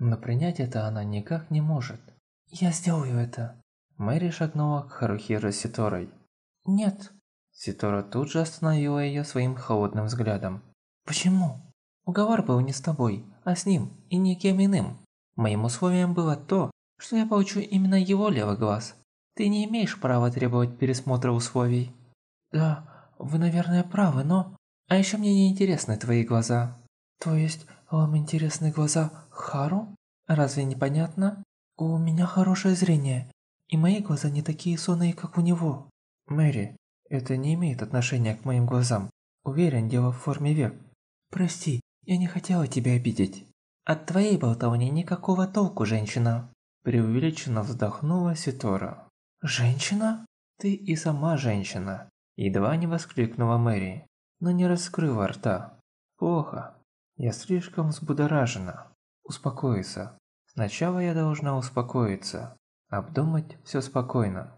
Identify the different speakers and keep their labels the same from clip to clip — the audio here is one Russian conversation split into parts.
Speaker 1: но принять это она никак не может.
Speaker 2: «Я сделаю это!»
Speaker 1: Мэри шагнула к Харухиро Ситорой.
Speaker 2: «Нет!»
Speaker 1: Ситора тут же остановила ее своим холодным взглядом.
Speaker 2: «Почему?» «Уговор был не с тобой, а с ним и никем иным. Моим условием было то, что я получу именно его левый глаз. Ты не имеешь права требовать пересмотра условий». «Да, вы, наверное, правы, но...» «А еще мне не интересны твои глаза». «То есть, вам интересны глаза Хару? Разве не понятно? У меня хорошее зрение, и мои глаза не такие сонные, как у него».
Speaker 1: «Мэри, это не имеет отношения к моим глазам. Уверен, дело в форме век».
Speaker 2: «Прости, я не хотела тебя обидеть». «От твоей болтовни никакого толку, женщина».
Speaker 1: Преувеличенно вздохнула Ситора.
Speaker 2: «Женщина?»
Speaker 1: «Ты и сама женщина!» Едва не воскликнула Мэри, но не раскрыла рта. «Плохо. Я слишком взбудоражена. Успокоиться. Сначала я должна успокоиться. Обдумать все спокойно».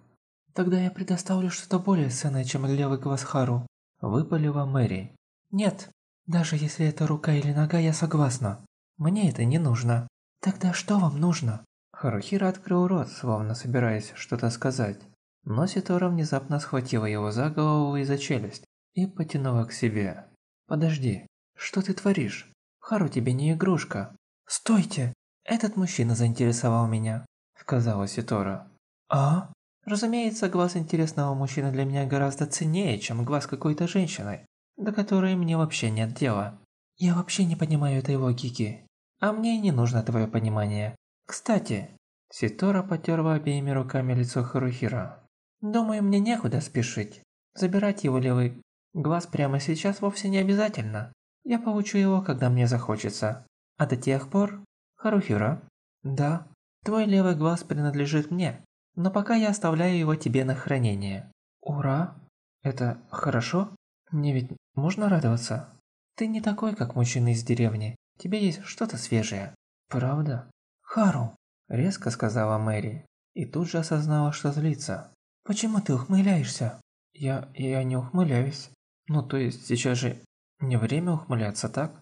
Speaker 2: «Тогда я предоставлю что-то более ценное, чем левый глаз Хару»,
Speaker 1: выпалила Мэри.
Speaker 2: «Нет, даже если это рука или нога, я согласна. Мне это не нужно. Тогда что вам нужно?»
Speaker 1: Харухира открыл рот, словно собираясь что-то сказать. Но Ситора внезапно схватила его за голову и за челюсть и потянула к себе. «Подожди, что ты творишь? Хару тебе не игрушка».
Speaker 2: «Стойте! Этот мужчина заинтересовал меня», — сказала Ситора. «А?» «Разумеется, глаз интересного мужчины для меня гораздо ценнее, чем глаз какой-то женщины, до которой мне вообще нет дела. Я вообще не понимаю этой логики. А мне не нужно твое понимание. Кстати,
Speaker 1: Ситора потерла обеими руками лицо Харухира.
Speaker 2: Думаю, мне некуда спешить. Забирать его левый глаз прямо сейчас вовсе не обязательно. Я получу его, когда мне захочется. А до тех пор... Харухира? Да. Твой левый глаз принадлежит мне, но пока я оставляю его тебе на хранение. Ура! Это хорошо? Мне ведь можно радоваться? Ты не такой, как мужчина из деревни. Тебе есть что-то свежее. Правда? «Хару!» – резко сказала Мэри, и тут же осознала, что злится. «Почему ты ухмыляешься?» «Я... я не ухмыляюсь. Ну, то есть, сейчас же не время ухмыляться, так?»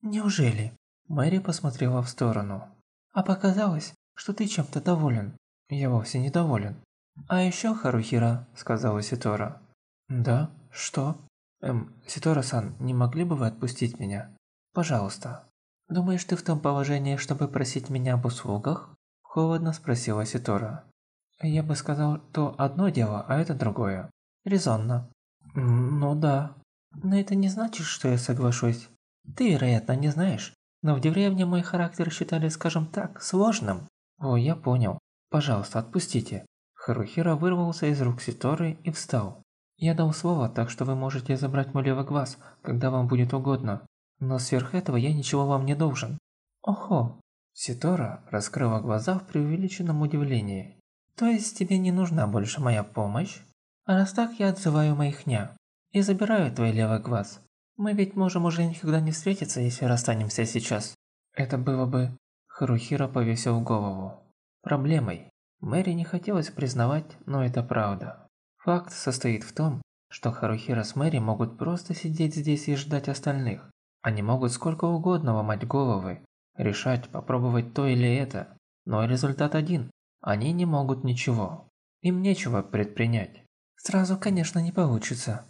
Speaker 2: «Неужели?» Мэри посмотрела в сторону. «А показалось, что ты чем-то доволен». «Я вовсе не доволен». «А еще, Харухира», – сказала Ситора. «Да? Что?» «Эм, Ситора-сан, не могли бы вы отпустить меня? Пожалуйста». «Думаешь, ты в том положении, чтобы просить меня об услугах?» Холодно спросила Ситора. «Я бы сказал, то одно дело, а это другое. Резонно». «Ну да. Но это не значит, что я соглашусь. Ты, вероятно, не знаешь, но в деревне мой характер считали, скажем так, сложным». «О, я понял. Пожалуйста, отпустите». Харухира вырвался из рук Ситоры и встал. «Я дал слово, так что вы можете забрать мой левый глаз, когда вам будет угодно. Но сверх этого я ничего вам не должен. Охо. Ситора раскрыла глаза в преувеличенном удивлении. То есть тебе не нужна больше моя помощь? А раз так, я отзываю моих ня. И забираю твой левый глаз. Мы ведь можем уже никогда не встретиться, если расстанемся сейчас. Это было бы... Харухира повесил голову. Проблемой. Мэри не хотелось признавать, но это правда. Факт состоит в том, что Харухира с Мэри могут просто сидеть здесь и ждать остальных. Они могут сколько угодно ломать головы, решать, попробовать то или это, но результат один – они не могут ничего. Им нечего предпринять. Сразу, конечно, не получится.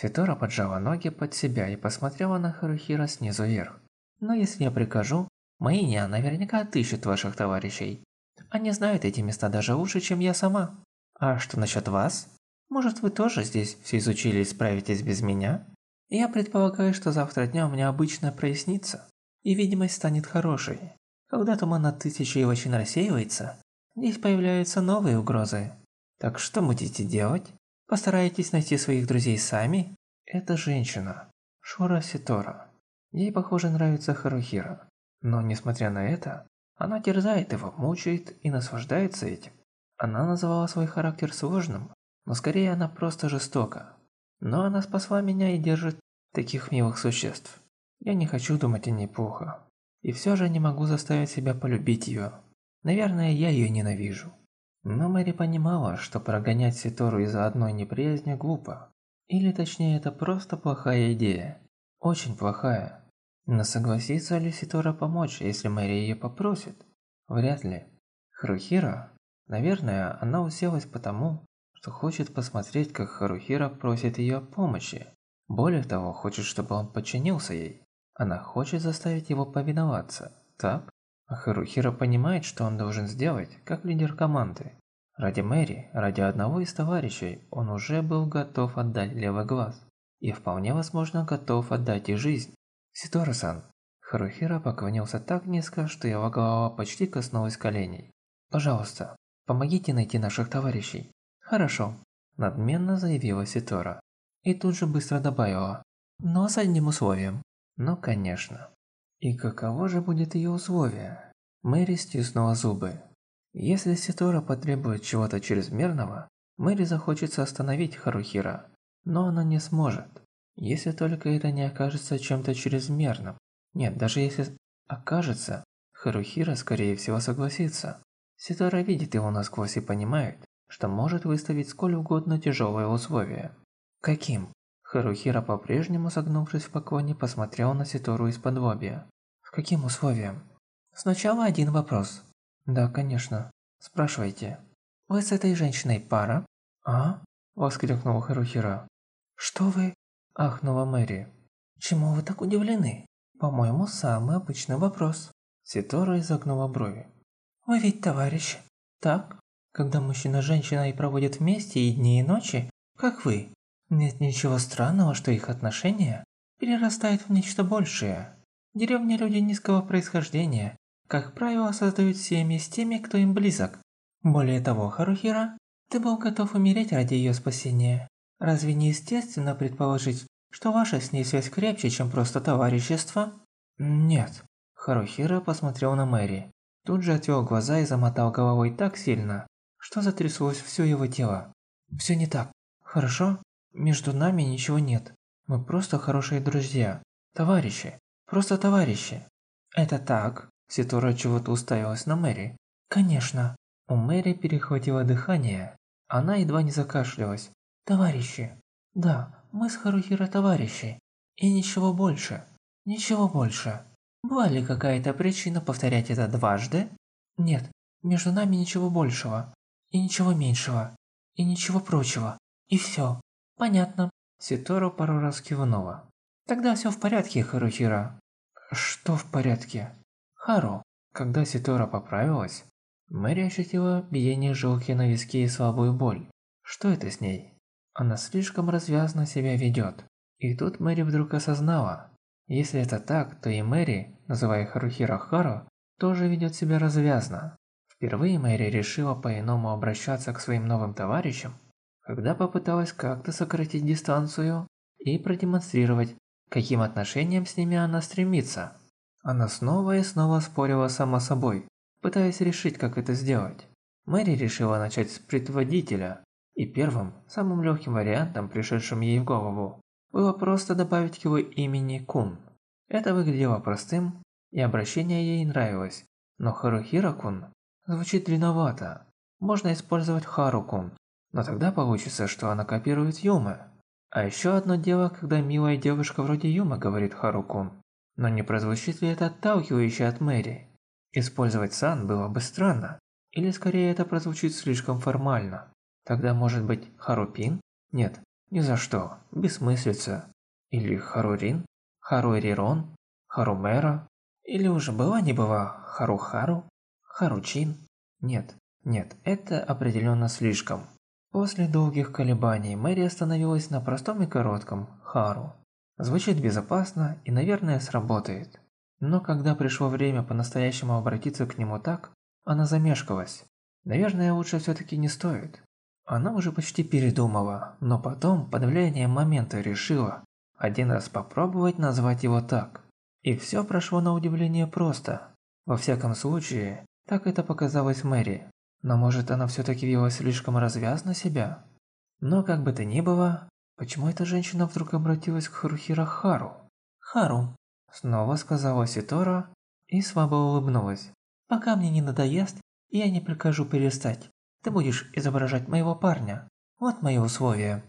Speaker 2: Ситора поджала ноги под себя и посмотрела на Харухира снизу вверх. Но если я прикажу, мои ня наверняка отыщут ваших товарищей. Они знают эти места даже лучше, чем я сама. А что насчет вас? Может, вы тоже здесь все изучили и справитесь без меня? Я предполагаю, что завтра днем обычно прояснится, и видимость станет хорошей. Когда туман от тысячи очень рассеивается, здесь появляются новые угрозы. Так что будете делать? Постарайтесь найти своих друзей сами? Это женщина, Шура Ситора. Ей, похоже, нравится Харухира. Но, несмотря на это, она терзает его, мучает и наслаждается этим. Она называла свой характер сложным, но скорее она просто жестока. Но она спасла меня и держит таких милых существ. Я не хочу думать о ней плохо. И все же не могу заставить себя полюбить ее. Наверное, я ее ненавижу. Но Мэри понимала, что прогонять Ситору из-за одной неприязни глупо. Или точнее, это просто плохая идея. Очень плохая.
Speaker 1: Но согласится ли Ситора помочь, если Мэри ее попросит? Вряд ли. Харухира? Наверное, она уселась потому, что хочет посмотреть, как Харухира просит ее о помощи. Более того, хочет, чтобы он подчинился ей. Она хочет заставить его повиноваться, так? Харухира понимает, что он должен сделать, как лидер команды. Ради Мэри, ради одного из товарищей, он уже был готов отдать левый глаз. И вполне возможно готов отдать и жизнь. Ситора-сан. Харухира поклонился так низко, что его голова почти коснулась коленей. «Пожалуйста, помогите найти наших товарищей». «Хорошо», – надменно заявила Ситора. И тут же быстро добавила. «Но с одним условием». «Ну, конечно». И каково же будет ее условие? Мэри стиснула зубы. Если Ситора потребует чего-то чрезмерного, Мэри захочется остановить Харухира, но она не сможет. Если только это не окажется чем-то чрезмерным. Нет, даже если окажется, Харухира скорее всего согласится. Ситора видит его насквозь и понимает, что может выставить сколь угодно тяжелые условия. Каким? Харухира, по-прежнему согнувшись в поклоне, посмотрел на Ситору из-под лобья. «С каким условием?» «Сначала один вопрос». «Да, конечно. Спрашивайте». «Вы с этой женщиной пара?» «А?» – воскликнул Харухира. «Что вы?» – ахнула Мэри. «Чему вы так удивлены? По-моему, самый обычный вопрос». Ситора изогнула брови. «Вы ведь товарищ, так? Когда мужчина и женщина и проводят вместе и дни, и ночи, как вы, нет ничего странного, что их отношения перерастают в нечто большее. Деревни люди низкого происхождения, как правило, создают семьи с теми, кто им близок. Более того, Харухира, ты был готов умереть ради ее спасения. Разве не естественно предположить, что ваша с ней связь крепче, чем просто товарищество? Нет. Харухира посмотрел на Мэри. Тут же отвел глаза и замотал головой так сильно, что затряслось все его тело. Все не так. Хорошо? Между нами ничего нет. Мы просто хорошие друзья. Товарищи. Просто товарищи. Это так? Ситура чего-то уставилась на Мэри. Конечно. У Мэри перехватило дыхание. Она едва не закашлялась. Товарищи. Да, мы с Харухиро товарищи. И ничего больше. Ничего больше. Была ли какая-то причина повторять это дважды? Нет, между нами ничего большего. И ничего меньшего. И ничего прочего. И все. «Понятно». Ситору пару раз кивнула. «Тогда все в порядке, Харухира». «Что в порядке?» «Хару». Когда Ситора поправилась, Мэри ощутила биение жилки на виске и слабую боль. Что это с ней? Она слишком развязно себя ведет. И тут Мэри вдруг осознала, если это так, то и Мэри, называя Харухира Хару, тоже ведет себя развязно. Впервые Мэри решила по-иному обращаться к своим новым товарищам когда попыталась как-то сократить дистанцию и продемонстрировать, каким отношением с ними она стремится. Она снова и снова спорила сама собой, пытаясь решить, как это сделать. Мэри решила начать с предводителя, и первым, самым легким вариантом, пришедшим ей в голову, было просто добавить к его имени Кун. Это выглядело простым, и обращение ей нравилось, но Харухира-кун звучит длинновато. Можно использовать Хару-кун но тогда получится, что она копирует Юма. А еще одно дело, когда милая девушка вроде Юма говорит Харукун. Но не прозвучит ли это отталкивающе от Мэри? Использовать Сан было бы странно. Или скорее это прозвучит слишком формально. Тогда может быть Харупин? Нет, ни за что. Бессмыслица. Или Харурин? Харуэрирон? Харумера? Или уже была не была Харухару? Харучин? Нет, нет, это определенно слишком. После долгих колебаний Мэри остановилась на простом и коротком «Хару». Звучит безопасно и, наверное, сработает. Но когда пришло время по-настоящему обратиться к нему так, она замешкалась. Наверное, лучше все-таки не стоит. Она уже почти передумала, но потом, под влиянием момента, решила один раз попробовать назвать его так. И все прошло на удивление просто. Во всяком случае, так это показалось Мэри. Но может она все-таки вела слишком развязно себя? Но как бы то ни было, почему эта женщина вдруг обратилась к Харухира Хару? «Хару», – снова сказала Ситора и слабо улыбнулась. «Пока мне не надоест, я не прикажу перестать. Ты будешь изображать моего парня. Вот мои условия».